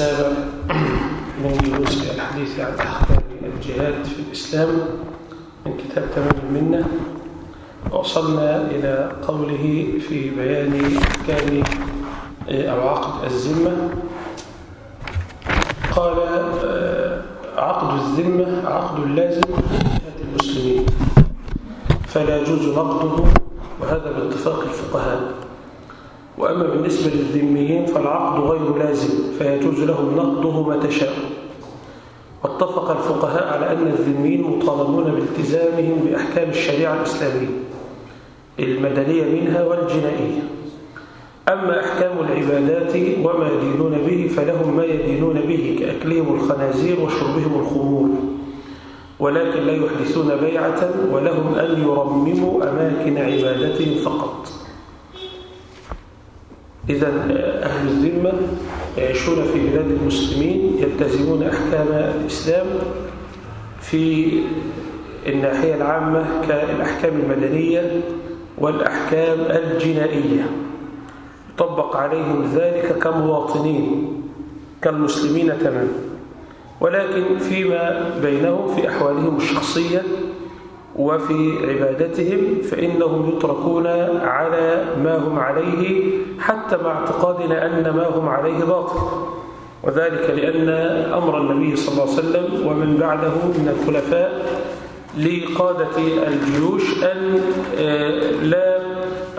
السابع من جلوس الحديث عن أحكام الجهاد في الإسلام من كتاب تمام المنة. وصلنا إلى قوله في بيان أحكام أو عقد الذمة. قال عقد الذمة عقد لازم لجهاد المسلمين. فلا يجوز نقضه وهذا باتفاق الفقهاء. وأما بالنسبة للذميين فالعقد غير لازم فيجوز لهم نقضه متى شاء واتفق الفقهاء على أن الذميين مطالبون بالتزامهم بأحكام الشريعة الإسلامية المدنية منها والجنائية. أما أحكام العبادات وما يدينون به فلهم ما يدينون به كأكلهم الخنازير وشربهم الخمور. ولكن لا يحدثون بيعة ولهم أن يرمموا أماكن عبادتهم فقط. إذا أهل الذمة يعيشون في بلاد المسلمين يلتزمون أحكام الإسلام في الناحية العامة كالأحكام المدنية والأحكام الجنائية. يطبق عليهم ذلك كمواطنين كالمسلمين تماما. ولكن فيما بينهم في أحوالهم الشخصية وفي عبادتهم فإنهم يتركون على ما هم عليه حتى مع اعتقادنا أن ما هم عليه باطل. وذلك لأن أمر النبي صلى الله عليه وسلم ومن بعده من الخلفاء لقادة الجيوش أن لا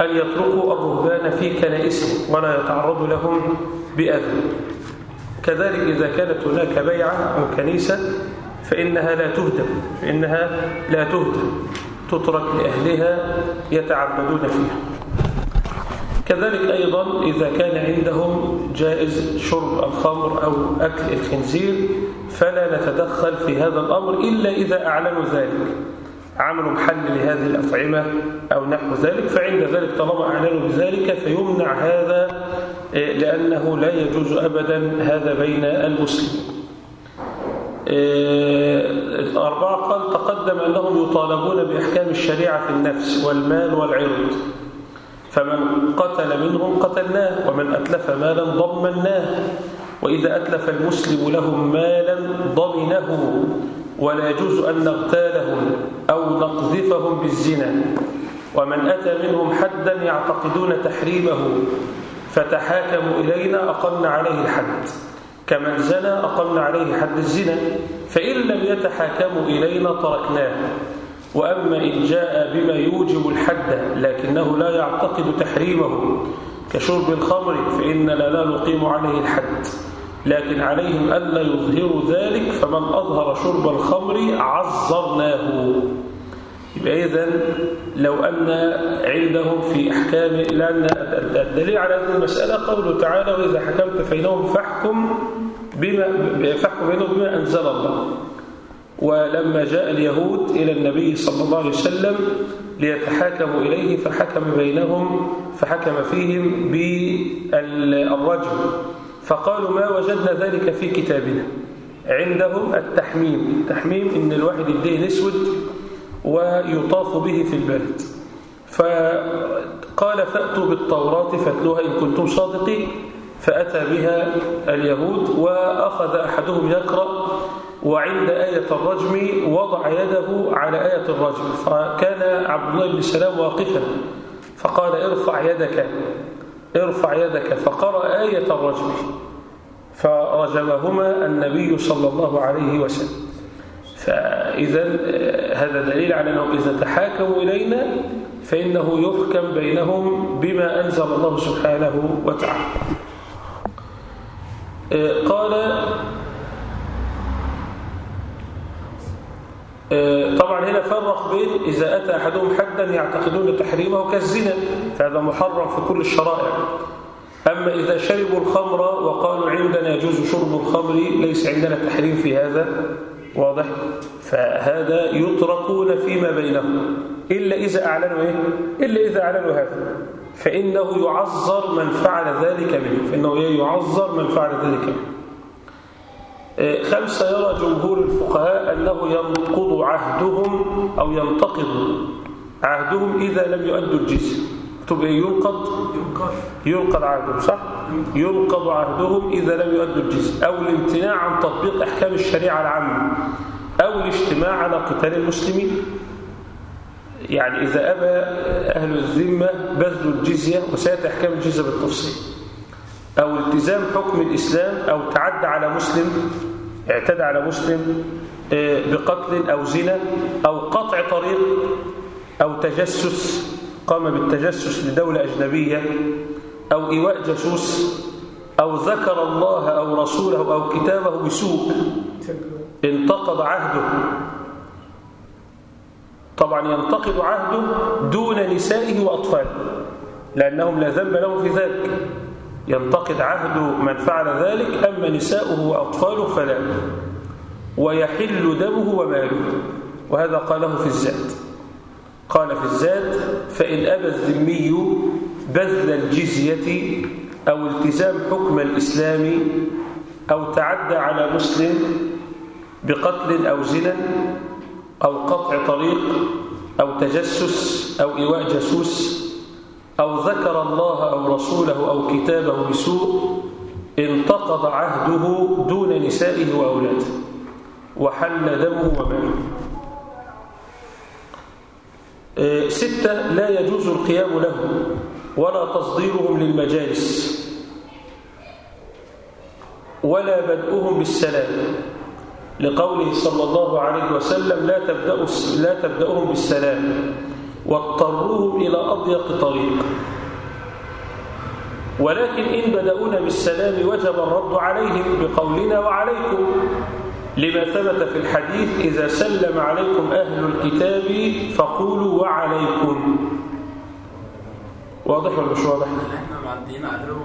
أن يتركوا الرهبان في كنائسهم ولا يتعرضوا لهم بأذى. كذلك إذا كانت هناك بيعة أو كنيسة فإنها لا تهدم فإنها لا تهدم تترك لأهلها يتعبدون فيها. كذلك أيضا إذا كان عندهم جائز شرب الخمر أو أكل الخنزير فلا نتدخل في هذا الأمر إلا إذا أعلنوا ذلك. عملوا محل لهذه الأطعمة أو نحو ذلك فعند ذلك طالما أعلنوا بذلك فيمنع هذا لأنه لا يجوز أبدا هذا بين المسلمين. الأربعة قال تقدم أنهم يطالبون بإحكام الشريعة في النفس والمال والعرض. فمن قتل منهم قتلناه ومن أتلف مالا ضمناه. وإذا أتلف المسلم لهم مالا ضمنه. ولا يجوز أن نغتالهم أو نقذفهم بالزنا. ومن أتى منهم حدا يعتقدون تحريمه. فتحاكموا إلينا أقمنا عليه الحد. كمن زنى أقمنا عليه حد الزنا فإن لم يتحاكموا إلينا تركناه. وأما إن جاء بما يوجب الحد لكنه لا يعتقد تحريمه. كشرب الخمر فإننا لا نقيم عليه الحد. لكن عليهم ألا يظهروا ذلك فمن أظهر شرب الخمر عذرناه يبقى إذن لو أن عندهم في أحكام لأن الدليل على هذه المسألة قوله تعالى وإذا حكمت بينهم فاحكم بما فاحكم بينهم بما أنزل الله. ولما جاء اليهود إلى النبي صلى الله عليه وسلم ليتحاكموا إليه فحكم بينهم فحكم فيهم بالرجم. فقالوا ما وجدنا ذلك في كتابنا. عندهم التحميم. التحميم إن الواحد يديه أسود ويطاف به في البلد. فقال فأتوا بالتوراة فاتلوها إن كنتم صادقين. فأتى بها اليهود وأخذ أحدهم يقرأ وعند آية الرجم وضع يده على آية الرجم. فكان عبد الله بن سلام واقفا. فقال ارفع يدك ارفع يدك. فقرأ آية الرجم. فرجمهما النبي صلى الله عليه وسلم. فإذا هذا دليل على أنهم إذا تحاكموا إلينا فإنه يحكم بينهم بما أنزل الله سبحانه وتعالى. قال طبعا هنا فرق بين إذا أتى أحدهم حدا يعتقدون تحريمه كالزنا فهذا محرم في كل الشرائع. أما إذا شربوا الخمر وقالوا عندنا يجوز شرب الخمر ليس عندنا تحريم في هذا. واضح؟ فهذا يتركون فيما بينهم. إلا إذا أعلنوا إيه؟ إلا إذا أعلنوا هذا. فإنه يعذر من فعل ذلك منه. فإنه يعذر من فعل ذلك منه. خمسة يرى جمهور الفقهاء أنه ينقض عهدهم أو ينتقض عهدهم إذا لم يؤدوا الجزية. مكتوب إيه؟ ينقض. ينقض. عهدهم صح؟ ينقض. عهدهم إذا لم يؤدوا الجزية أو الامتناع عن تطبيق أحكام الشريعة العامة. أو الاجتماع على قتال المسلمين. يعني إذا أبى أهل الذمة بذل الجزية وسيأتي أحكام الجزية بالتفصيل. أو التزام حكم الإسلام أو تعدى على مسلم اعتدى على مسلم آه، بقتل أو زنا أو قطع طريق أو تجسس. قام بالتجسس لدولة أجنبية أو إيواء جاسوس أو ذكر الله أو رسوله أو كتابه بسوء. انتقض عهده. طبعا ينتقض عهده دون نسائه وأطفاله لأنهم لا ذنب لهم في ذلك. ينتقد عهد من فعل ذلك أما نساؤه وأطفاله فلا. ويحل دمه وماله. وهذا قاله في الزاد قال في الزاد فإن أبى الذمي بذل الجزية أو التزام حكم الإسلام أو تعدى على مسلم بقتل أو زنا أو قطع طريق أو تجسس أو إيواء جاسوس أو ذكر الله أو رسوله أو كتابه بسوء انتقض عهده دون نسائه وأولاده وحل دمه وماله. ستة لا يجوز القيام لهم ولا تصديرهم للمجالس ولا بدءهم بالسلام لقوله صلى الله عليه وسلم لا تبدأ لا تبدأهم بالسلام واضطروهم إلى أضيق طريق. ولكن إن بدأونا بالسلام وجب الرد عليهم بقولنا وعليكم. لما ثبت في الحديث إذا سلم عليكم أهل الكتاب فقولوا وعليكم. واضح ولا مش واضح؟ إحنا معديين عليهم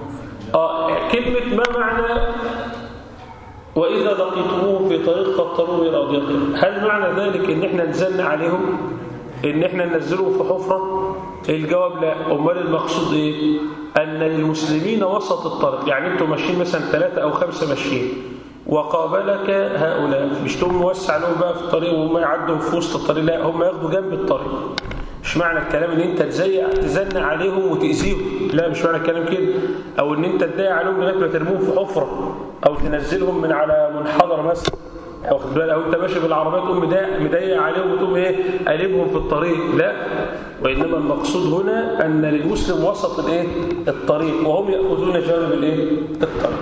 آه كلمة ما معنى؟ وإذا لقيتموهم في طريق فاضطروا إلى أضيقهم هل معنى ذلك إن إحنا نزلنا عليهم؟ إن إحنا ننزلهم في حفرة؟ الجواب لا. أمال المقصود إيه؟ أن المسلمين وسط الطريق. يعني أنتم ماشيين مثلا ثلاثة أو خمسة ماشيين. وقابلك هؤلاء. مش تقوم موسع لهم بقى في الطريق وهم يعدوا في وسط الطريق لا هم ياخدوا جنب الطريق. مش معنى الكلام إن أنت تزيق تزنق عليهم وتأذيهم. لا مش معنى الكلام كده. أو إن أنت تضايق عليهم لغاية ما ترموهم في حفرة أو تنزلهم من على منحدر مثلا. واخد بالك؟ أو أنت ماشي بالعربية تقوم مضايق عليهم وتقوم إيه؟ قلبهم في الطريق. لا. وإنما المقصود هنا أن للمسلم وسط الإيه؟ الطريق. وهم يأخذون جانب الإيه؟ الطريق.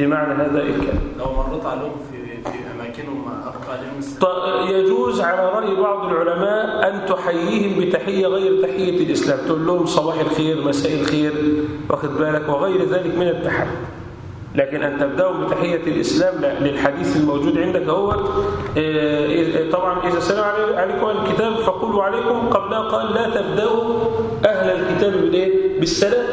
دي معنى هذا الكلام لو مريت عليهم في في أماكنهم ابقى عليهم السلام. ط- يجوز على رأي بعض العلماء أن تحييهم بتحية غير تحية الإسلام. تقول لهم صباح الخير مساء الخير واخد بالك وغير ذلك من التحية لكن أن تبدأوا بتحية الإسلام لا للحديث الموجود عندك هو آه، طبعا إذا سلم علي- عليكم الكتاب فقولوا عليكم قبلها قال لا تبدأوا أهل الكتاب؟ بالسلام.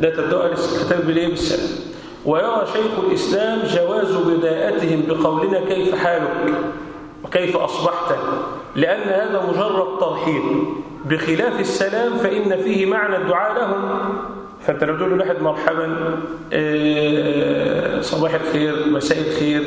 لا تبدأوا أهل الكتاب؟ بالسلام. ويرى شيخ الإسلام جواز بداءتهم بقولنا كيف حالك؟ وكيف أصبحت؟ لأن هذا مجرد ترحيب بخلاف السلام فإن فيه معنى الدعاء لهم. فأنت لو تقول لواحد مرحبا آه، صباح الخير مساء الخير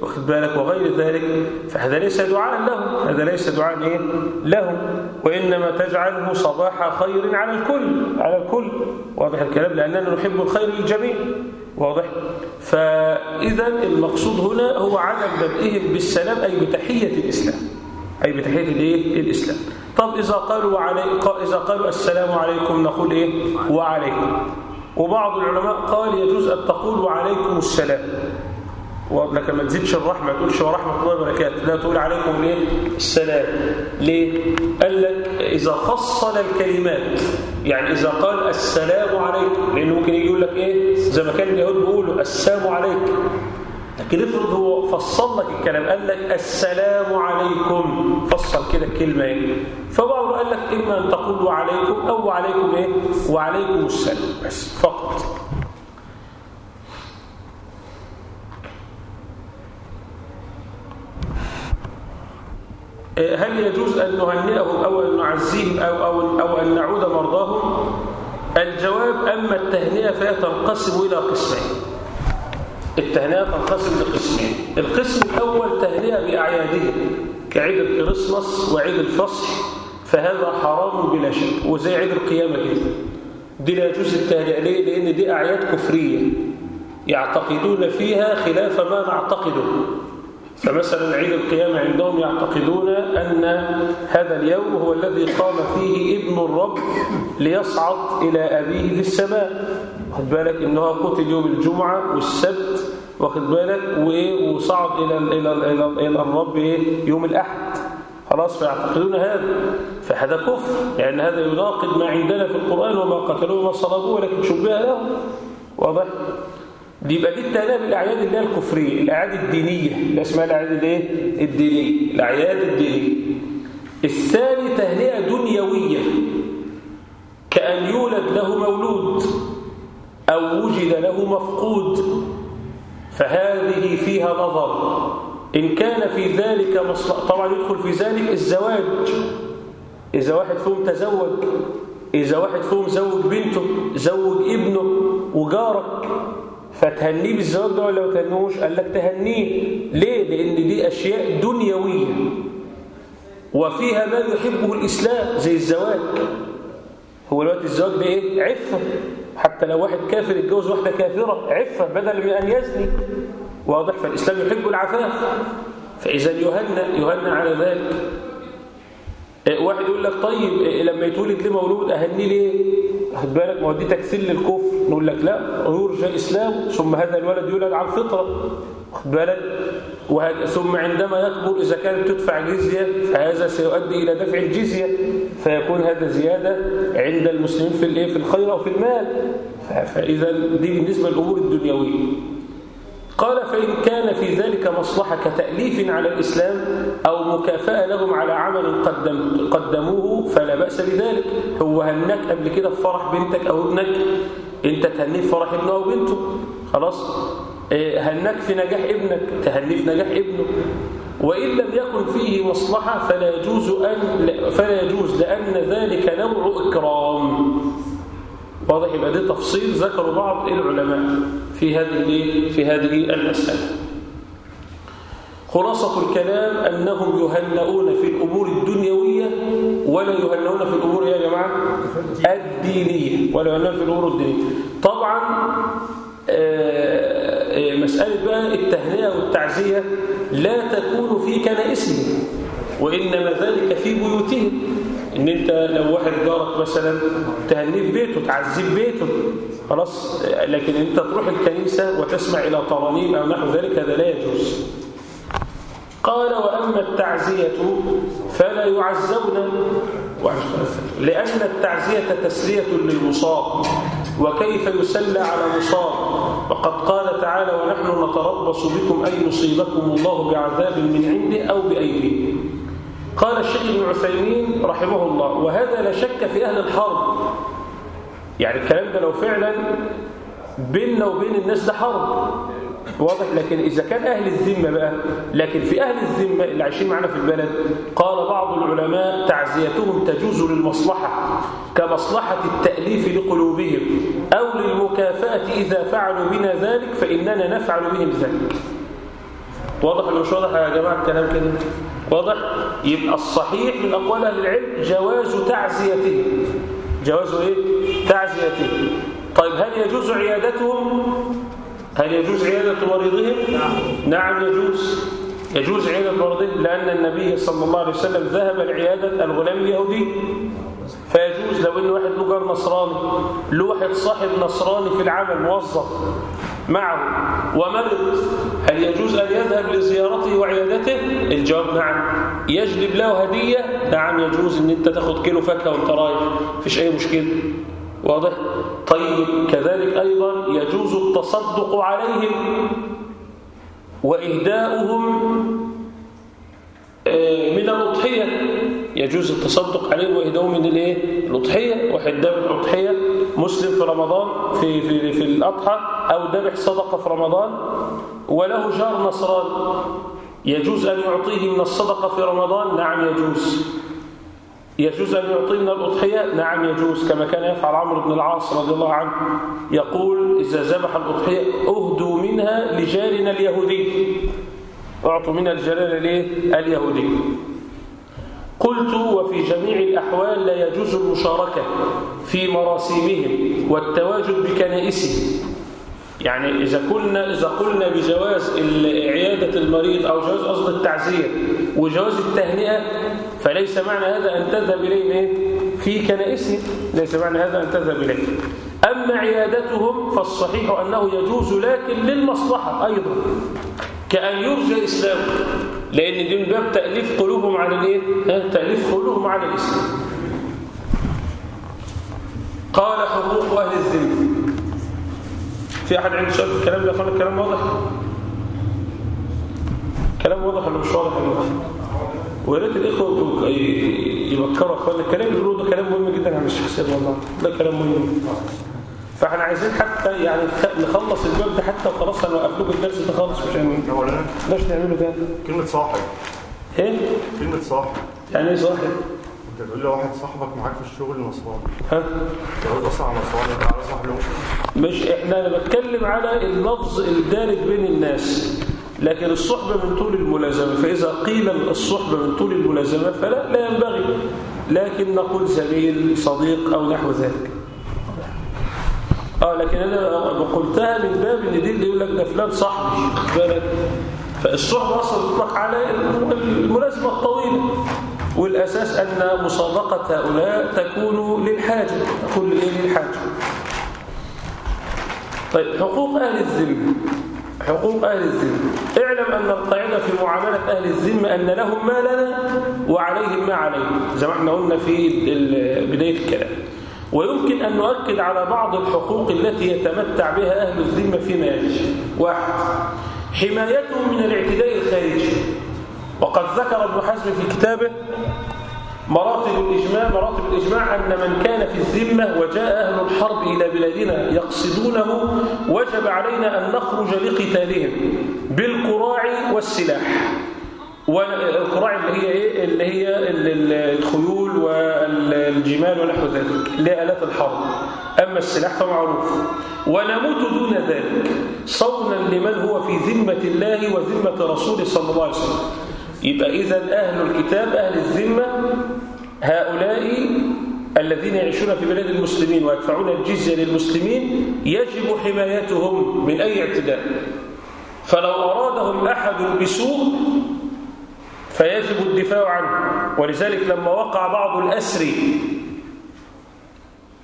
واخد بالك وغير ذلك فهذا ليس دعاء لهم. هذا ليس دعاء إيه؟ لهم. وإنما تجعله صباح خير على الكل على الكل. واضح الكلام؟ لأننا نحب الخير للجميع. واضح؟ فإذا المقصود هنا هو عدم بدئهم بالسلام أي بتحية الإسلام. أي بتحية الإيه؟ الإسلام. طب إذا قالوا وعلي... إذا قالوا السلام عليكم نقول إيه؟ وعليكم. وبعض العلماء قال يجوز أن تقول وعليكم السلام. لكن ما تزيدش الرحمة ما تقولش ورحمة الله وبركاته لا تقول عليكم الايه السلام. ليه؟ قال لك إذا فصل الكلمات يعني إذا قال السلام عليكم لأنه ممكن يجي يقول لك إيه؟ زي ما كان اليهود بيقولوا السلام عليك. لكن افرض هو فصل لك الكلام قال لك السلام عليكم. فصل كده الكلمة إيه؟ فبعض قال لك إما أن تقول وعليكم أو وعليكم إيه؟ وعليكم السلام. بس فقط. هل يجوز أن نهنئهم أو أن نعزيهم أو, أو, أو أن نعود مرضاهم؟ الجواب أما التهنئة فهي تنقسم إلى قسمين. التهنئة تنقسم لقسمين القسم الأول تهنئة بأعيادهم كعيد الكريسماس وعيد الفصح فهذا حرام بلا شك وزي عيد القيامة كده. دي لا يجوز التهنئة. ليه؟ لأن دي أعياد كفرية. يعتقدون فيها خلاف ما نعتقده. فمثلا عيد القيامة عندهم يعتقدون أن هذا اليوم هو الذي قام فيه ابن الرب ليصعد إلى أبيه في السماء. واخد بالك إنه قتل يوم الجمعة والسبت واخد بالك؟ وصعد إلى إلى إلى, إلى الرب يوم الأحد. خلاص فيعتقدون هذا. فهذا كفر لأن هذا يناقض ما عندنا في القرآن وما قتلوه وما صلبوه ولكن شبه له واضح؟ دي يبقى دي التهنئه بالاعياد اللي هي الكفرية الأعياد الدينية. اللي اسمها الأعياد الايه الدينية. الأعياد الدينية. الثاني تهنئه دنيوية. كأن يولد له مولود أو وجد له مفقود. فهذه فيها نظر. إن كان في ذلك مصلحه طبعا يدخل في ذلك الزواج. إذا واحد فيهم تزوج إذا واحد فيهم زوج بنته زوج ابنه وجارك فتهنيه بالزواج ده ولا ما تهنوش. قال لك تهنيه ليه؟ لأن دي أشياء دنيوية. وفيها ما يحبه الإسلام زي الزواج. هو الوقت الزواج ده إيه عفة. حتى لو واحد كافر يتجوز واحدة كافرة عفة بدل من أن يزني. واضح؟ فالإسلام يحب العفاف. فإذا يهنأ يهنأ على ذلك. واحد يقول لك طيب لما يتولد ليه مولود؟ أهنيه ليه؟ خد بالك ما هو دي تكسير للكفر. نقول لك لا يرجى اسلام ثم هذا الولد يولد على الفطره خد بالك؟ ثم عندما يكبر إذا كانت تدفع جزية فهذا سيؤدي إلى دفع الجزية. فيكون هذا زيادة عند المسلمين في الإيه؟ في الخير أو في المال. فإذا دي بالنسبة للأمور الدنيوية. قال فإن كان في ذلك مصلحة كتأليف على الإسلام أو مكافأة لهم على عمل قدم قدموه فلا بأس بذلك. هو هناك قبل كده في فرح بنتك أو ابنك أنت تهنيه في فرح ابنه أو بنته. خلاص؟ هناك في نجاح ابنك تهنيه في نجاح ابنه. وإن لم يكن فيه مصلحة فلا يجوز أن فلا يجوز لأن ذلك نوع إكرام. واضح يبقى ده تفصيل ذكروا بعض العلماء في هذه في هذه المسألة. خلاصة الكلام أنهم يهنؤون في الأمور الدنيوية ولا يهنؤون في الأمور يا جماعة؟ الدينية. ولا يهنؤون في الأمور الدينية. طبعا مسألة بقى التهنئة والتعزية لا تكون في كنائسهم. وإنما ذلك في بيوتهم. إن أنت لو واحد جارك مثلا تهنيه بيته تعزيه بيته خلاص. لكن أنت تروح الكنيسة وتسمع إلى ترانيم أو نحو ذلك هذا لا يجوز. قال وأما التعزية فلا يعزون. لأن التعزية تسلية للمصاب وكيف يسلى على مصاب؟ وقد قال تعالى ونحن نتربص بكم أن يصيبكم الله بعذاب من عنده أو بأيديه. قال الشيخ ابن عثيمين رحمه الله وهذا لا شك في أهل الحرب. يعني الكلام ده لو فعلا بيننا وبين الناس ده حرب. واضح. لكن إذا كان أهل الذمة بقى لكن في أهل الذمة اللي عايشين معنا في البلد قال بعض العلماء تعزيتهم تجوز للمصلحة كمصلحة التأليف لقلوبهم أو للمكافأة إذا فعلوا بنا ذلك فإننا نفعل بهم ذلك. واضح ولا مش واضح يا جماعة الكلام كده؟ واضح؟ يبقى الصحيح من أقوال أهل العلم جواز تعزيتهم جواز إيه؟ تعزيتهم طيب هل يجوز عيادتهم؟ هل يجوز عيادة مريضهم؟ نعم, نعم يجوز. يجوز عيادة مريضهم لأن النبي صلى الله عليه وسلم ذهب لعيادة الغلام اليهودي. فيجوز لو إن واحد له جار نصراني له واحد صاحب نصراني في العمل موظف. معه. ومرض هل يجوز أن يذهب لزيارته وعيادته؟ الجواب نعم. يجلب له هدية. نعم يجوز إن أنت تاخد كيلو فاكهة وأنت رايح. مفيش أي مشكلة. واضح؟ طيب كذلك أيضا يجوز التصدق عليهم وإهداؤهم من الأضحية. يجوز التصدق عليهم وإهداؤهم من الايه؟ الأضحية. واحد ذبح أضحية. مسلم في رمضان في في في الأضحى أو ذبح صدقة في رمضان وله جار نصراني يجوز أن يعطيه من الصدقة في رمضان؟ نعم يجوز. يجوز أن يعطي من الأضحية؟ نعم يجوز. كما كان يفعل عمرو بن العاص رضي الله عنه. يقول إذا ذبح الأضحية أهدوا منها لجارنا اليهودي. أعطوا منها الجلال اليهودي. قلت وفي جميع الأحوال لا يجوز المشاركة في مراسيمهم والتواجد بكنائسهم. يعني إذا قلنا إذا قلنا بجواز عيادة المريض أو جواز قصد التعزية وجواز التهنئة فليس معنى هذا أن تذهب إليه إيه؟ في كنائسهم. ليس معنى هذا أن تذهب إليه. أما عيادتهم فالصحيح أنه يجوز لكن للمصلحة أيضا. كأن يرجى إسلام لأن دي من باب تأليف قلوبهم على الإيه؟ تأليف قلوبهم على الإسلام. قال حقوق أهل الذمة. في أحد عنده في الكلام ده؟ الكلام واضح. كلام واضح ولا مش واضح ويا ريت الإخوة يفكروا اخوانا الكلام بيقولوه ده كلام مهم جدا عن الشخصيات والله. ده كلام مهم. فاحنا عايزين حتى يعني نخلص الباب ده حتى وخلاص هنوقف لكم الدرس ده خالص مش هنعمله ليش نعمله ده؟ كلمة صاحب. إيه؟ كلمة صاحب. يعني إيه صاحب؟ أنت تقول لي واحد صاحبك معاك في الشغل نصراني ها؟ تقول بص على نصراني تعالى صاحب مش إحنا أنا بتكلم على اللفظ الدارج بين الناس. لكن الصحبة من طول الملازمة فإذا قيل الصحبة من طول الملازمة فلا لا ينبغي. لكن نقول زميل صديق أو نحو ذلك. آه لكن أنا قلتها من باب إن دي اللي يقول لك ده فلان صاحبي بالك. فالصحبه أصلا تطلق على الملازمه الطويلة. والأساس أن مسابقة هؤلاء تكون للحاجه تكون للحاجه طيب حقوق أهل الذمة. حقوق أهل الذمة. اعلم أن القاعدة في معاملة أهل الذمة أن لهم ما لنا وعليهم ما علينا. زي ما إحنا قلنا في بداية الكلام. ويمكن أن نؤكد على بعض الحقوق التي يتمتع بها أهل الذمة فيما يلي واحد حمايتهم من الاعتداء الخارجي. وقد ذكر ابن حزم في كتابه مراتب الإجماع مراتب الإجماع أن من كان في الذمة وجاء أهل الحرب إلى بلادنا يقصدونه وجب علينا أن نخرج لقتالهم بالقراع والسلاح. والقراع اللي هي إيه؟ اللي هي الخيول والجمال ونحو ذلك اللي هي آلات الحرب. أما السلاح فمعروف. ونموت دون ذلك صونا لمن هو في ذمة الله وذمة رسوله صلى الله عليه وسلم. يبقى إذا أهل الكتاب أهل الذمة هؤلاء الذين يعيشون في بلاد المسلمين ويدفعون الجزية للمسلمين يجب حمايتهم من أي اعتداء. فلو أرادهم أحد بسوء فيجب الدفاع عنه. ولذلك لما وقع بعض الأسري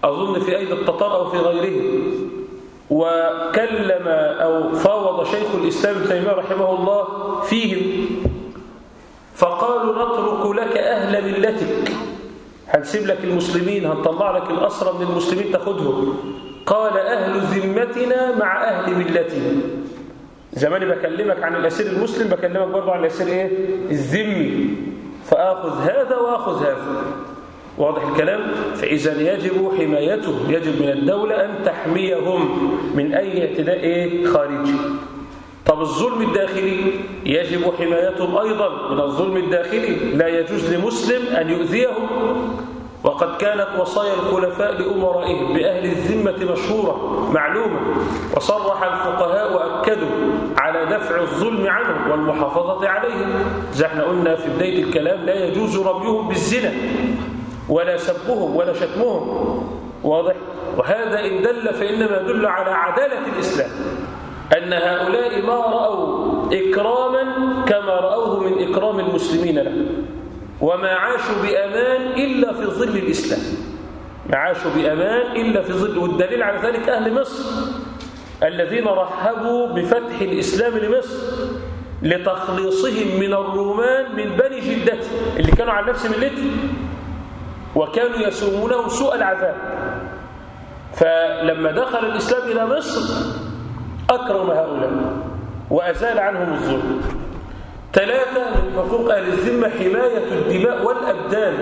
أظن في أيدي التتار أو في غيرهم وكلم أو فاوض شيخ الإسلام تيمية رحمه الله فيهم فقالوا نترك لك أهل ملتك. هنسيب لك المسلمين؟ هنطلع لك الأسرى من المسلمين تاخدهم قال أهل ذمتنا مع أهل ملتنا. زماني بكلمك عن الأسير المسلم بكلمك برضه عن الأسير إيه؟ الذمي. فآخذ هذا وآخذ هذا. واضح الكلام؟ فإذا يجب حمايتهم يجب من الدولة أن تحميهم من أي اعتداء إيه؟ خارجي. طب الظلم الداخلي؟ يجب حمايتهم أيضا من الظلم الداخلي. لا يجوز لمسلم أن يؤذيهم. وقد كانت وصايا الخلفاء لأمرائهم بأهل الذمة مشهورة معلومة وصرح الفقهاء وأكدوا دفع الظلم عنهم والمحافظة عليهم. زي إحنا قلنا في بداية الكلام لا يجوز رميهم بالزنا ولا سبهم ولا شتمهم. واضح؟ وهذا إن دل فإنما يدل على عدالة الإسلام أن هؤلاء ما رأوا إكراما كما رأوه من إكرام المسلمين له. وما عاشوا بأمان إلا في ظل الإسلام. ما عاشوا بأمان إلا في ظل والدليل على ذلك أهل مصر. الذين رحبوا بفتح الإسلام لمصر لتخليصهم من الرومان من بني جلدته اللي كانوا على نفس ملته وكانوا يسومونهم سوء العذاب. فلما دخل الإسلام إلى مصر أكرم هؤلاء وأزال عنهم الظلم. ثلاثة من حقوق أهل الذمة حماية الدماء والأبدان.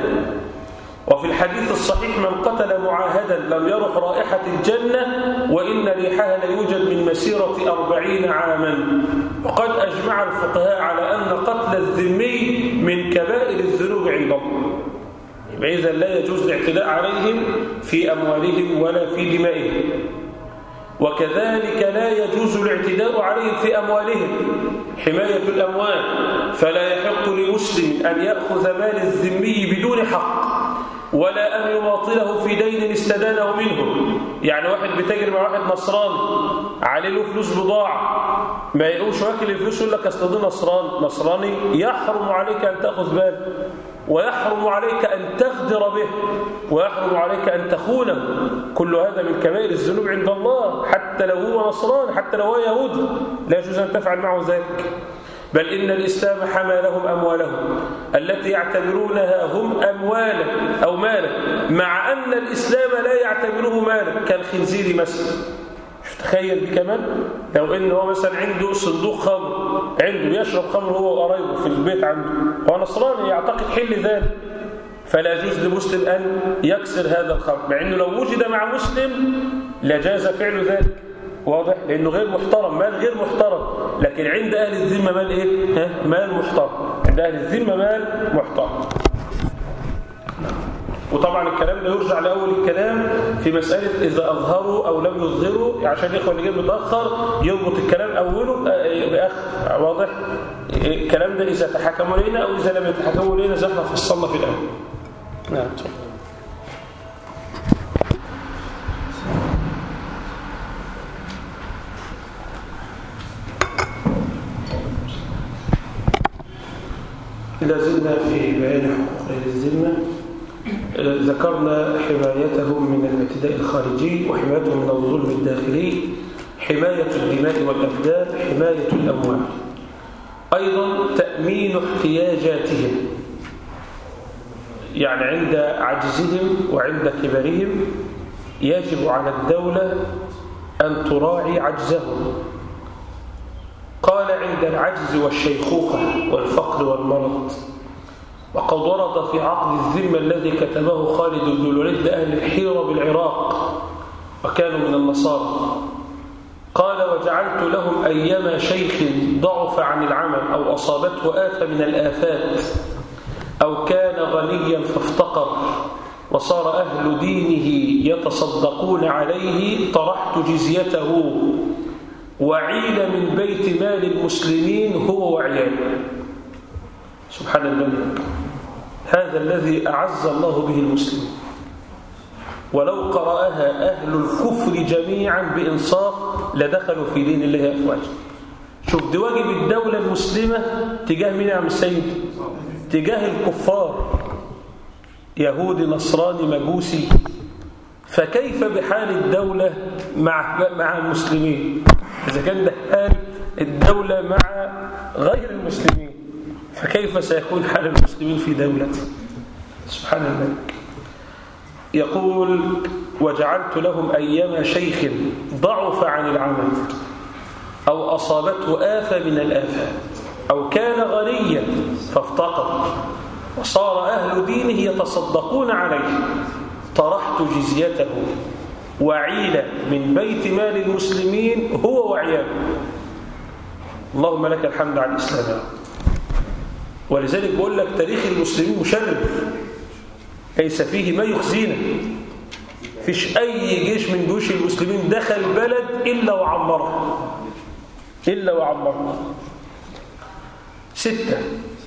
وفي الحديث الصحيح من قتل معاهدا لم يرح رائحة الجنة وإن ريحها ليوجد من مسيرة أربعين عاما. وقد أجمع الفقهاء على أن قتل الذمي من كبائر الذنوب عند الله. إذا لا يجوز الاعتداء عليهم في أموالهم ولا في دمائهم. وكذلك لا يجوز الاعتداء عليهم في أموالهم. حماية الأموال فلا يحق لمسلم أن يأخذ مال الذمي بدون حق. ولا أن يماطله في دين استدانه منه. يعني واحد بتاجر مع واحد نصراني عليه له فلوس بضاعة ما يقوش واكل الفلوس يقول لك أصل ده نصران نصراني يحرم عليك أن تأخذ مال ويحرم عليك أن تغدر به ويحرم عليك أن تخونه. كل هذا من كبائر الذنوب عند الله حتى لو هو نصران حتى لو هو يهودي لا يجوز أن تفعل معه ذلك. بل إن الإسلام حمى لهم أموالهم. التي يعتبرونها هم أموالا أو مالا مع أن الإسلام لا يعتبره مالا كالخنزير مثلا. تخيل كمان لو إن هو مثلا عنده صندوق خمر عنده يشرب خمر هو وقرايبه في البيت عنده هو نصراني يعتقد حل ذلك. فلا يجوز لمسلم أن يكسر هذا الخمر مع أنه لو وجد مع مسلم لجاز فعل ذلك. واضح؟ لأنه غير محترم مال غير محترم. لكن عند أهل الذمة مال إيه؟ ها؟ مال محترم. عند أهل الذمة مال محترم. وطبعا الكلام ده يرجع لأول الكلام في مسألة إذا أظهروا أو لم يظهروا. عشان الإخوة اللي جاي متأخر يربط الكلام أوله بآخر واضح؟ الكلام ده إذا تحكموا لنا أو إذا لم يتحكموا لنا زي ما فصلنا في الأول نعم تفضل لازلنا في بيان حقوق غير الذمة ذكرنا حمايتهم من الاعتداء الخارجي وحمايتهم من الظلم الداخلي حماية الدماء والأبدان حماية الأموال. أيضا تأمين احتياجاتهم يعني عند عجزهم وعند كبرهم يجب على الدولة أن تراعي عجزهم. قال عند العجز والشيخوخة والفقر والمرض. وقد ورد في عقد الذمة الذي كتبه خالد بن الوليد لأهل الحيرة بالعراق وكانوا من النصارى. قال وجعلت لهم أيما شيخ ضعف عن العمل أو أصابته آفة من الآفات أو كان غنيا فافتقر وصار أهل دينه يتصدقون عليه طرحت جزيته وعيل من بيت مال المسلمين هو وعياله سبحان الملك هذا الذي أعز الله به المسلمين. ولو قرأها أهل الكفر جميعا بإنصاف لدخلوا في دين الله أفواجا. شوف دي واجب الدولة المسلمة تجاه مين يا عم السيد تجاه الكفار. يهودي نصراني مجوسي. فكيف بحال الدولة مع مع المسلمين؟ إذا كان ده حال الدولة مع غير المسلمين فكيف سيكون حال المسلمين في دولته سبحان الملك يقول وجعلت لهم أيما شيخ ضعف عن العمل أو أصابته آفة من الآفات أو كان غنيا فافتقر وصار أهل دينه يتصدقون عليه طرحت جزيته. وعيل من بيت مال المسلمين هو وعياله. اللهم لك الحمد على الإسلام. ولذلك بقول لك تاريخ المسلمين مشرف. ليس فيه ما يخزينا. فيش أي جيش من جيوش المسلمين دخل بلد إلا وعمرها إلا وعمرها ستة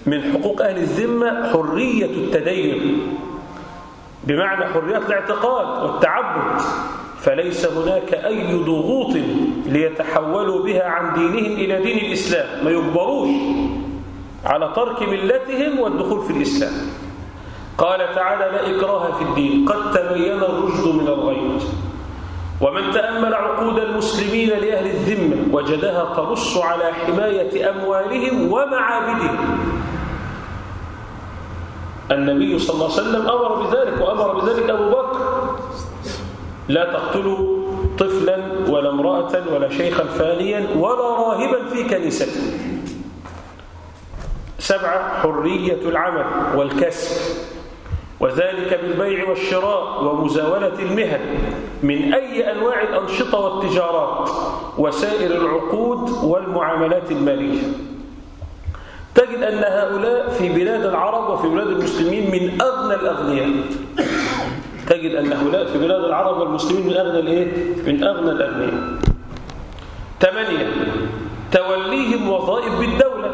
من حقوق أهل الذمة حرية التدين. بمعنى حرية الاعتقاد والتعبد. فليس هناك أي ضغوط ليتحولوا بها عن دينهم إلى دين الإسلام. ما يجبروش على ترك ملتهم والدخول في الإسلام. قال تعالى لا إكراه في الدين قد تبين الرشد من الغي ومن تأمل عقود المسلمين لأهل الذمة وجدها تنص على حماية أموالهم ومعابدهم. النبي صلى الله عليه وسلم أمر بذلك وأمر بذلك أبو بكر. لا تقتلوا طفلا ولا امرأة ولا شيخا فانيا ولا راهبا في كنيسته سبعة حرية العمل والكسب. وذلك بالبيع والشراء ومزاولة المهن من أي أنواع الأنشطة والتجارات وسائر العقود والمعاملات المالية. تجد أن هؤلاء في بلاد العرب وفي بلاد المسلمين من أغنى الأغنياء. تجد أن هؤلاء في بلاد العرب والمسلمين من أغنى الإيه؟ من أغنى الأغنياء. ثمانية توليهم وظائف بالدولة.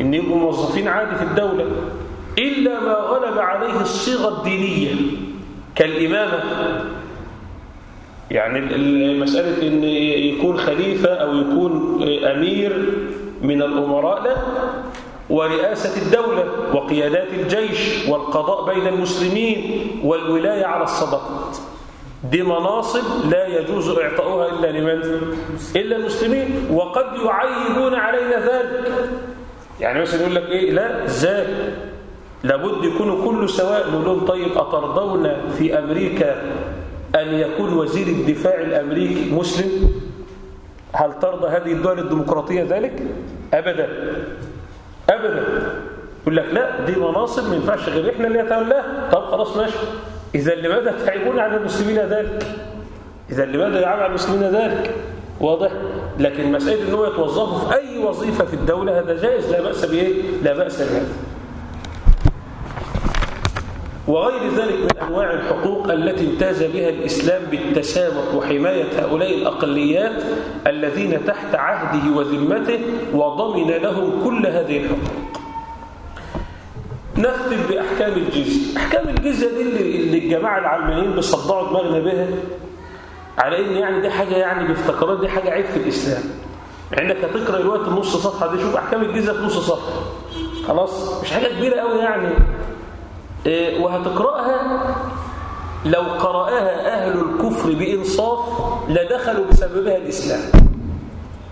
إن يبقوا موظفين عادي في الدولة. إلا ما غلب عليه الصيغة الدينية كالإمامة. يعني مسألة أن يكون خليفة أو يكون أمير من الأمراء لا. ورئاسة الدولة وقيادات الجيش والقضاء بين المسلمين والولاية على الصدقات. دي مناصب لا يجوز إعطاؤها إلا لمن؟ إلا المسلمين. وقد يعيبون علينا ذلك. يعني مثلا يقول لك إيه؟ لا إزاي لابد يكونوا كله سواء. نقول لهم طيب أترضون في أمريكا أن يكون وزير الدفاع الأمريكي مسلم؟ هل ترضى هذه الدول الديمقراطية ذلك؟ أبدا. أبدا يقول لك لا دي مناصب ما ينفعش غير إحنا اللي نتولاها طب خلاص ماشي إذا لماذا تعيبون على المسلمين ذلك؟ إذا لماذا يعاب على المسلمين ذلك؟ واضح؟ لكن مسألة أنه يتوظفوا في أي وظيفة في الدولة هذا جائز لا بأس بإيه؟ لا بأس بهذا وغير ذلك من أنواع الحقوق التي امتاز بها الإسلام بالتسامح وحماية هؤلاء الأقليات الذين تحت عهده وذمته وضمن لهم كل هذه الحقوق. نختم بأحكام الجزية. أحكام الجزية دي اللي, الجماعة العلمانيين بيصدعوا دماغنا بها على إن يعني دي حاجة يعني بيفتكرون دي حاجة عيب في الإسلام. عندك هتقرأ الوقت النص صفحة دي شوف أحكام الجزية في نص صفحة. خلاص؟ مش حاجة كبيرة قوي يعني. وهتقرأها؟ لو قرأها أهل الكفر بإنصاف لدخلوا بسببها الإسلام.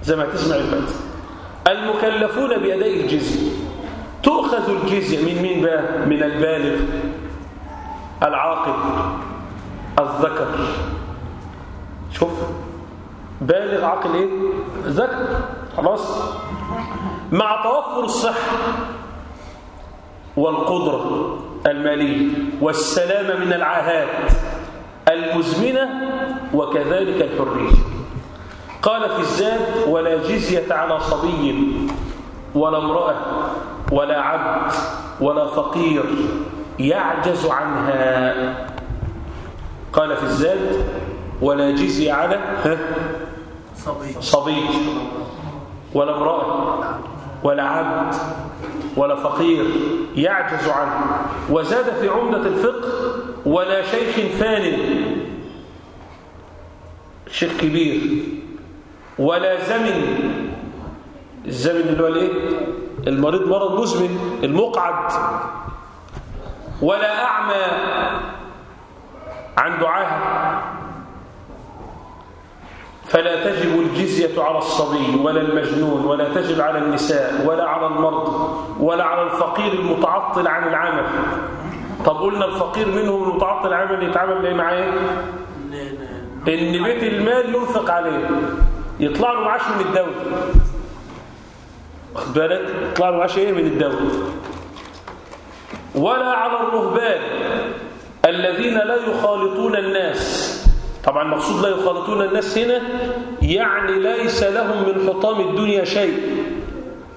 زي ما تسمع البيت. المكلفون بأداء الجزية تؤخذ الجزية من مين بقى؟ من البالغ العاقل الذكر. شوف. بالغ عاقل إيه؟ ذكر. خلاص. مع توفر الصحة والقدرة. المالية والسلامة من العاهات المزمنة وكذلك الحرية. قال في الزاد ولا جزية على صبي ولا امرأة ولا عبد ولا فقير يعجز عنها. قال في الزاد ولا جزية على صبي ولا امرأة ولا عبد ولا فقير يعجز عنه. وزاد في عمدة الفقه ولا شيخ فان. شيخ كبير. ولا زمن. الزمن اللي هو الايه؟ المريض مرض مزمن المقعد. ولا أعمى. عنده عاهة فلا تجب الجزية على الصبي ولا المجنون ولا تجب على النساء ولا على المرض ولا على الفقير المتعطل عن العمل. طب قلنا الفقير منهم المتعطل عن العمل يتعامل إيه؟ معاه إن بيت المال ينفق عليه. يطلع له معاش من الدولة. واخد بالك؟ يطلع له معاش إيه من الدولة؟ ولا على الرهبان الذين لا يخالطون الناس. طبعا المقصود لا يخالطون الناس هنا يعني ليس لهم من حطام الدنيا شيء.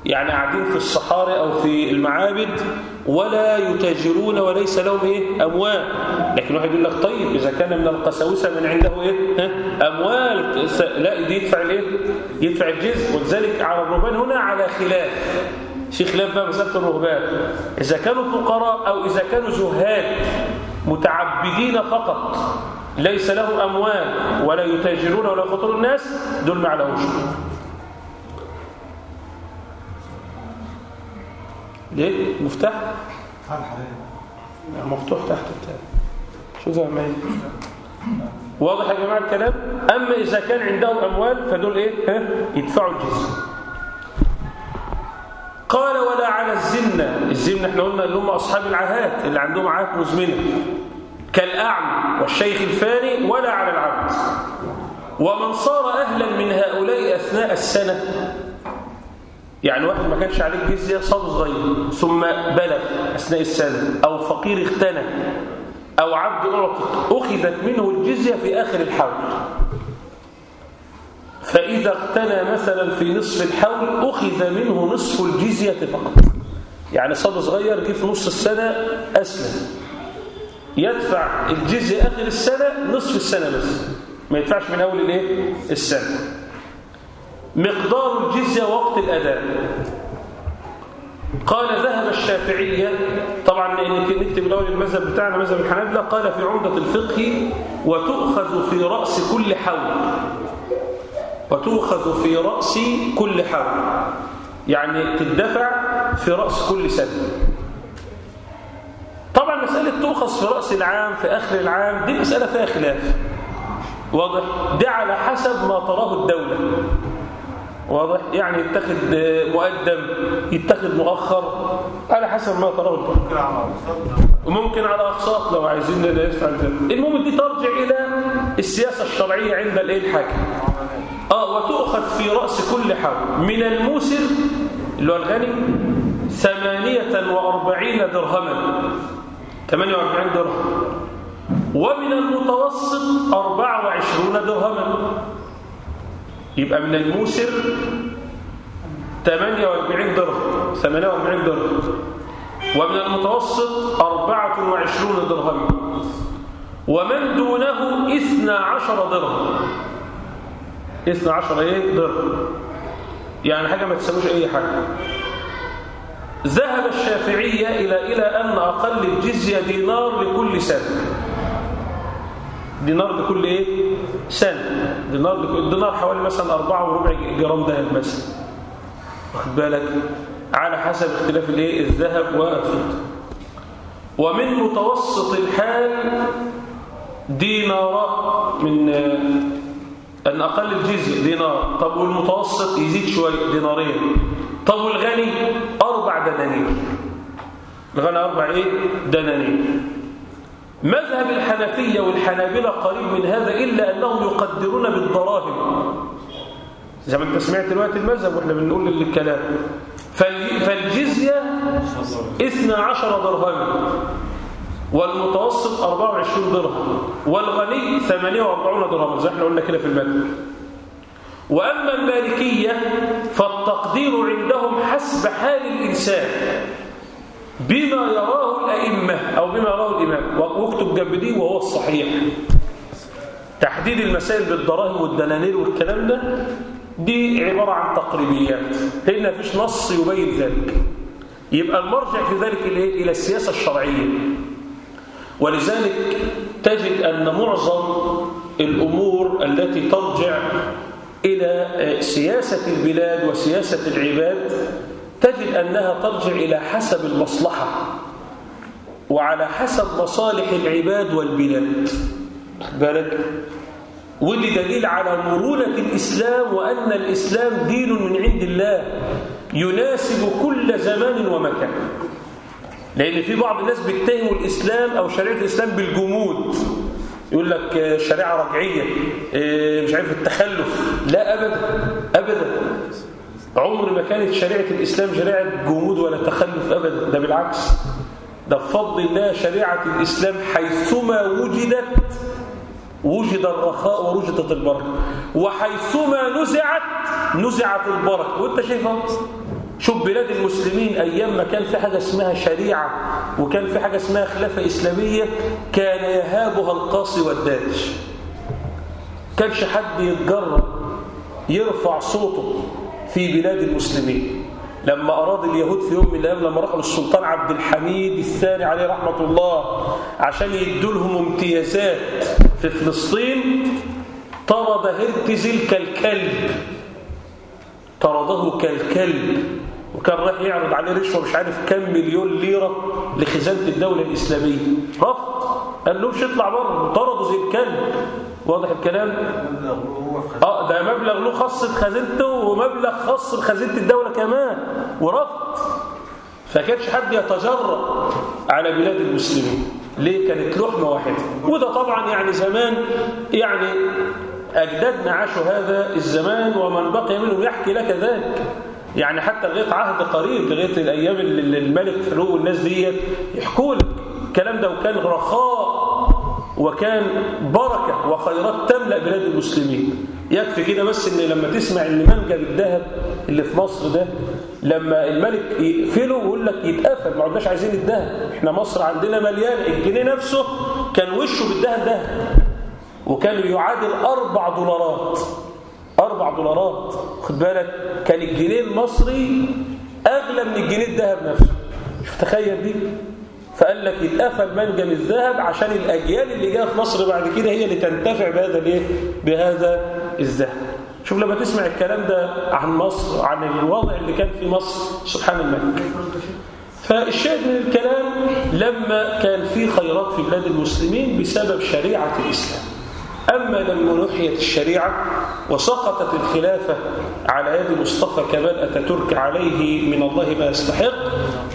يعني قاعدين في الصحاري أو في المعابد ولا يتاجرون وليس لهم إيه؟ أموال. لكن واحد يقول لك طيب إذا كان من القساوسة من عنده إيه؟ أموال. لا دي يدفع الإيه؟ يدفع الجزء. ولذلك على الرهبان هنا على خلاف. في خلاف بقى مسألة الرهبان. إذا كانوا فقراء أو إذا كانوا زهاد متعبدين فقط ليس لهم أموال ولا يتاجرون ولا يخطرون الناس دول ما عليهمش ليه؟ مفتاح؟ مفتوح تحت بتاعي شوف يا عمال واضح يا جماعة الكلام أما إذا كان عندهم أموال فدول إيه؟ ها؟ يدفعوا الجزية قال ولا على الزمنة الزمنة إحنا قلنا اللي هم أصحاب العاهات اللي عندهم عاهات مزمنة كالأعمى والشيخ الفاني ولا على العبد. ومن صار أهلا من هؤلاء أثناء السنة. يعني واحد ما كانش عليه جزية صار صغير ثم بلغ أثناء السنة أو فقير اختنى أو عبد أعتق أخذت منه الجزية في آخر الحول. فإذا اغتنى مثلا في نصف الحول أخذ منه نصف الجزية فقط. يعني صاد صغير جه في نص السنة أسلم. يدفع الجزية آخر السنة نصف السنة بس. ما يدفعش من أول الإيه؟ السنة. مقدار الجزية وقت الأداء. قال ذهب الشافعية طبعا نكتب الأول المذهب بتاعنا مذهب الحنابلة قال في عمدة الفقه وتؤخذ في رأس كل حول. وتؤخذ في رأس كل حول. يعني تدفع في رأس كل سنة. طبعا مسألة تؤخذ في رأس العام في آخر العام. دي مسألة فيها خلاف. واضح؟ ده على حسب ما تراه الدولة. واضح؟ يعني يتخذ مقدم يتخذ مؤخر على حسب ما تراه الدولة. وممكن على أقساط لو عايزين ندفع المهم دي ترجع إلى السياسة الشرعية عند الايه الحاكم. آه وتؤخذ في رأس كل حول من الموسر اللي هو الغني ثمانية وأربعين درهما. 48 درهم. ومن المتوسط 24 درهما. يبقى من الموسر 48 درهم. 48 درهم. ومن المتوسط 24 درهم. ومن دونه 12 درهم. 12 إيه؟ درهم. يعني حاجة ما تساويش أي حاجة. ذهب الشافعية إلى إلى أن أقل الجزية دينار لكل سنة. دينار لكل إيه؟ سنة. دينار لكل دينار حوالي مثلا أربعة وربع جرام ذهب مثلا. واخد بالك؟ على حسب اختلاف الإيه؟ الذهب والفضة. ومن متوسط الحال دينار من أن أقل الجزية دينار. طب والمتوسط يزيد شوية دينارين. طب والغني؟ أربع دنانير. الغني أربع إيه؟ دنانير. مذهب الحنفية والحنابلة قريب من هذا إلا أنهم يقدرون بالدراهم زي ما أنت سمعت دلوقتي المذهب وإحنا بنقول الكلام فالجزية 12 درهم والمتوسط 24 درهم. والغني 48 درهم زي إحنا قلنا كده في المتن وأما المالكية فالتقدير عندهم حسب حال الإنسان بما يراه الأئمة أو بما يراه الإمام. واكتب جنب دي وهو الصحيح. تحديد المسائل بالدراهم والدنانير والكلام ده دي عبارة عن تقريبيات. لأن مفيش نص يبين ذلك. يبقى المرجع في ذلك؟ إلى السياسة الشرعية. ولذلك تجد أن معظم الأمور التي ترجع إلى سياسة البلاد وسياسة العباد تجد أنها ترجع إلى حسب المصلحة وعلى حسب مصالح العباد والبلاد. بالك ودي دليل على مرونة الإسلام وأن الإسلام دين من عند الله يناسب كل زمان ومكان. لأن في بعض الناس بيتهموا الإسلام أو شريعة الإسلام بالجمود. يقول لك شريعة رجعية مش عارف التخلف. لا أبدا أبدا. عمر ما كانت شريعة الإسلام شريعة جمود ولا تخلف أبدا. ده بالعكس. ده بفضل الله شريعة الإسلام حيثما وجدت وجد الرخاء ووجدت البركة. وحيثما نزعت نزعت البركة. وأنت شايفها؟ شوف بلاد المسلمين أيام ما كان في حاجة اسمها شريعة وكان في حاجة اسمها خلافة إسلامية كان يهابها القاصي والدارج. كانش حد يتجرب يرفع صوته في بلاد المسلمين. لما أراد اليهود في يوم من الأيام لما راحوا للسلطان عبد الحميد الثاني عليه رحمة الله عشان يدوا لهم امتيازات في فلسطين طرد هرتزل كالكلب. طرده كالكلب. وكان رايح يعرض عليه رشوه مش عارف كم مليون ليرة لخزانة الدولة الإسلامية. رفض. قال له مش اطلع بره. طرده زي الكلب. واضح الكلام؟ آه ده مبلغ له خاص بخزينته ومبلغ خاص بخزينة الدولة كمان. ورفض. فكانش حد يتجرأ على بلاد المسلمين. ليه؟ كانت لحمة واحدة. وده طبعا يعني زمان يعني أجدادنا عاشوا هذا الزمان ومن بقي منهم يحكي لك ذلك. يعني حتى لغاية عهد قريب لغاية الأيام اللي الملك فاروق والناس ديت يحكوا لك الكلام ده وكان رخاء وكان بركة وخيرات تملأ بلاد المسلمين. يكفي كده بس إن لما تسمع إن منجم الذهب اللي في مصر ده لما الملك يقفله ويقول لك يتقفل ما عدناش عايزين الذهب. إحنا مصر عندنا مليان الجنيه نفسه كان وشه بالذهب ذهب وكان يعادل أربع دولارات. أربع دولارات. خد بالك كان الجنيه المصري أغلى من الجنيه الذهب نفسه. شوف تخيل دي. فقال لك يتقفل منجم الذهب عشان الأجيال اللي جاية في مصر بعد كده هي اللي تنتفع بهذا الإيه؟ بهذا الذهب. شوف لما تسمع الكلام ده عن مصر عن الوضع اللي كان في مصر سبحان الملك. فالشاهد من الكلام لما كان في خيرات في بلاد المسلمين بسبب شريعة الإسلام. أما لما نحيت الشريعة وسقطت الخلافة على يد مصطفى كمال أتاتورك عليه من الله ما يستحق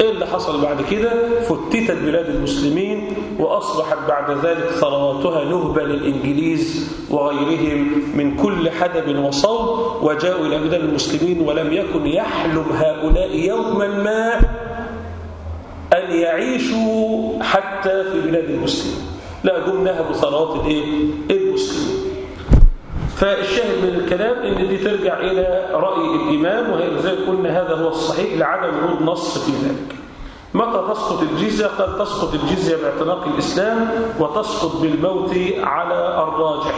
إيه اللي حصل بعد كده؟ فتتت بلاد المسلمين وأصبحت بعد ذلك ثرواتها نهبة للإنجليز وغيرهم من كل حدب وصوب وجاءوا إلى بلاد المسلمين ولم يكن يحلم هؤلاء يوما ما أن يعيشوا حتى في بلاد المسلمين. لا جم نهبوا ثروات الايه المسلمين فالشاهد من الكلام إن دي ترجع إلى رأي الإمام وهي زي قلنا هذا هو الصحيح لعدم ورود نص في ذلك. متى تسقط الجزية؟ قد تسقط الجزية باعتناق الإسلام وتسقط بالموت على الراجح.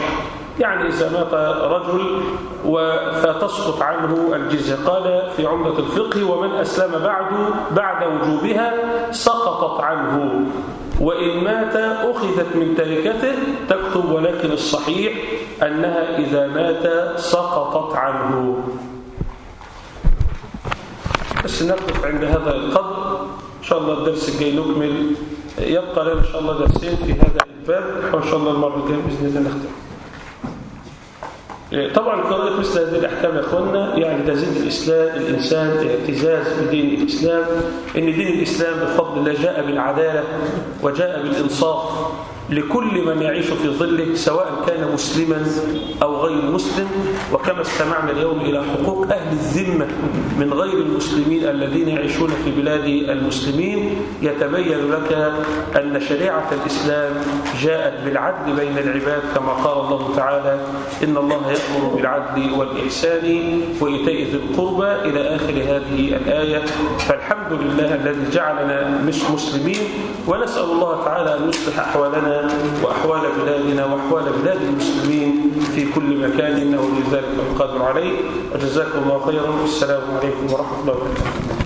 يعني إذا مات رجل فتسقط عنه الجزية. قال في عمدة الفقه ومن أسلم بعد بعد وجوبها سقطت عنه. وإن مات أخذت من تركته تكتب ولكن الصحيح أنها إذا مات سقطت عنه. بس نقف عند هذا القدر. إن شاء الله الدرس الجاي نكمل. يبقى لنا إن شاء الله درسين في هذا الباب. وإن شاء الله المرة الجاية بإذن الله نختم. طبعا قراءة مثل هذه الأحكام يا أخوانا يعني تزيد الإسلام الإنسان اعتزاز بدين الإسلام إن دين الإسلام بفضل الله جاء بالعدالة وجاء بالإنصاف. لكل من يعيش في ظله سواء كان مسلما أو غير مسلم. وكما استمعنا اليوم إلى حقوق أهل الذمة من غير المسلمين الذين يعيشون في بلاد المسلمين يتبين لك أن شريعة الإسلام جاءت بالعدل بين العباد كما قال الله تعالى إن الله يأمر بالعدل والإحسان وإيتاء ذي القربى. إلى آخر هذه الآية فالحمد لله الذي جعلنا مش مسلمين ونسأل الله تعالى أن يصلح أحوالنا وأحوال بلادنا وأحوال بلاد المسلمين في كل مكان إنه لذلك القادر عليه. وجزاكم الله خيرا. والسلام عليكم ورحمة الله وبركاته.